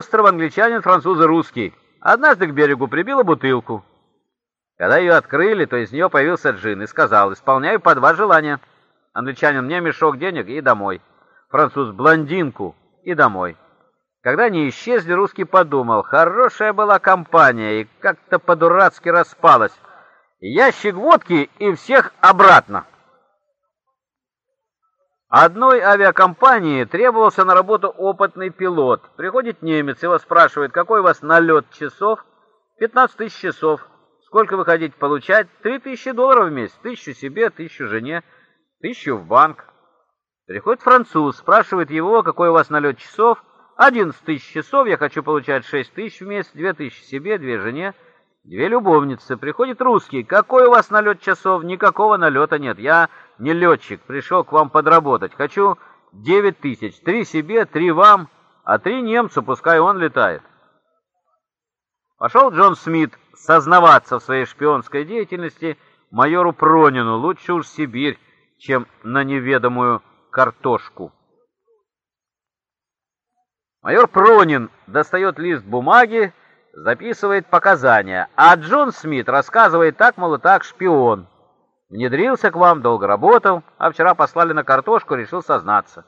остров англичанин, французы русский. Однажды к берегу прибила бутылку. Когда ее открыли, то из нее появился джин и сказал, исполняю по два желания. Англичанин, мне мешок денег и домой. Француз, блондинку и домой. Когда они исчезли, русский подумал, хорошая была компания и как-то по-дурацки распалась. Ящик водки и всех обратно. Одной авиакомпании требовался на работу опытный пилот. Приходит немец, его спрашивает, какой у вас налет часов? 15 тысяч часов. Сколько вы хотите получать? Три тысячи долларов в месяц. Тысячу себе, тысячу жене, тысячу в банк. Приходит француз, спрашивает его, какой у вас налет часов? 11 тысяч часов, я хочу получать 6 тысяч в месяц, 2 тысячи себе, 2 жене, две любовницы. Приходит русский, какой у вас налет часов? Никакого налета нет, я не летчик, пришел к вам подработать. Хочу 9 тысяч, 3 себе, 3 вам, а 3 немцу, пускай он летает. Пошел Джон Смит сознаваться в своей шпионской деятельности майору Пронину, лучше уж Сибирь, чем на неведомую картошку. Майор Пронин достает лист бумаги, записывает показания, а Джон Смит рассказывает так, мол, так, шпион. Внедрился к вам, долго работал, а вчера послали на картошку, решил сознаться.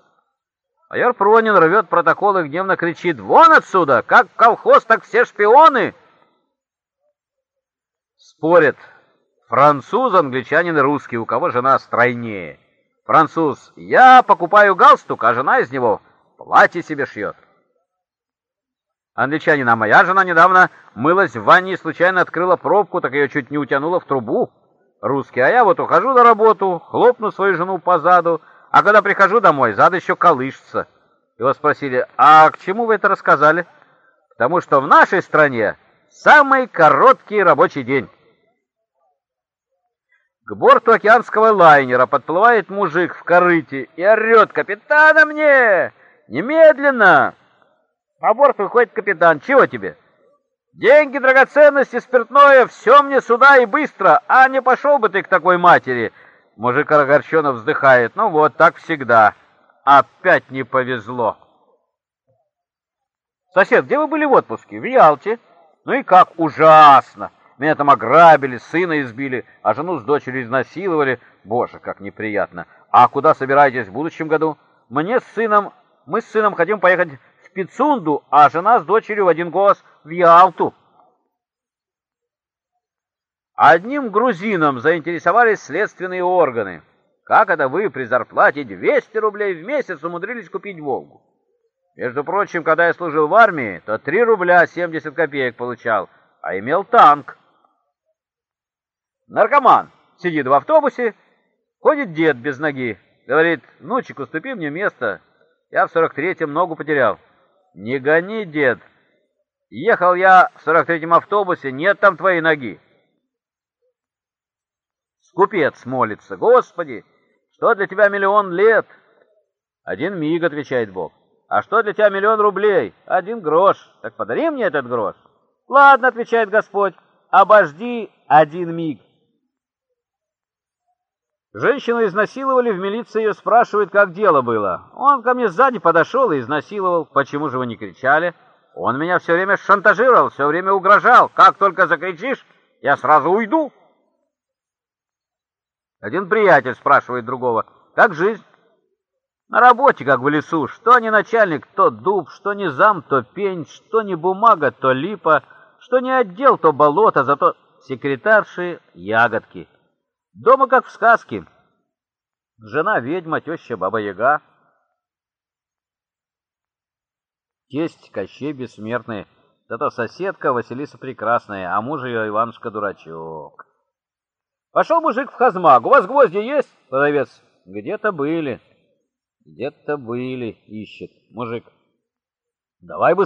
Майор Пронин рвет протокол и гневно кричит «Вон отсюда! Как колхоз, так все шпионы!» Спорят француз, англичанин и русский, у кого жена стройнее. Француз «Я покупаю галстук, а жена из него платье себе шьет». Англичанин, а моя жена недавно мылась в ванне и случайно открыла пробку, так ее чуть не утянула в трубу. Русский, а я вот ухожу на работу, хлопну свою жену по заду, а когда прихожу домой, зад еще колышется. Его спросили, а к чему вы это рассказали? Потому что в нашей стране самый короткий рабочий день. К борту океанского лайнера подплывает мужик в корыте и орет, «Капитана мне! Немедленно!» На борт выходит капитан. «Чего тебе?» «Деньги, драгоценности, спиртное, все мне сюда и быстро, а не пошел бы ты к такой матери!» Мужик огорченно вздыхает. «Ну вот, так всегда. Опять не повезло!» «Сосед, где вы были в отпуске?» «В Ялте». «Ну и как? Ужасно! Меня там ограбили, сына избили, а жену с дочерью изнасиловали. Боже, как неприятно! А куда собираетесь в будущем году?» «Мне с сыном... Мы с сыном хотим поехать Пицунду, а жена с дочерью в один голос в Ялту. Одним грузином заинтересовались следственные органы. Как это вы при зарплате 200 рублей в месяц умудрились купить «Волгу»? Между прочим, когда я служил в армии, то 3 рубля 70 копеек получал, а имел танк. Наркоман сидит в автобусе, ходит дед без ноги, говорит, внучек, уступи мне место, я в 43-м ногу потерял. Не гони, дед. Ехал я в 43-м автобусе, нет там твоей ноги. Скупец молится. Господи, что для тебя миллион лет? Один миг, отвечает Бог. А что для тебя миллион рублей? Один грош. Так подари мне этот грош. Ладно, отвечает Господь, обожди один миг. Женщину изнасиловали, в милиции ее спрашивают, как дело было. Он ко мне сзади подошел и изнасиловал. Почему же вы не кричали? Он меня все время шантажировал, все время угрожал. Как только закричишь, я сразу уйду. Один приятель спрашивает другого, как жизнь? На работе, как в лесу. Что не начальник, то дуб, что не зам, то пень, что не бумага, то липа, что не отдел, то болото, зато секретарши ягодки. Дома как в сказке. Жена ведьма, теща баба-яга. Тесть Кощей бессмертный. Зато соседка Василиса прекрасная, а муж ее Иванушка дурачок. Пошел мужик в хазмаг. У вас гвозди есть? Продавец. Где-то были. Где-то были, ищет. Мужик. Давай бы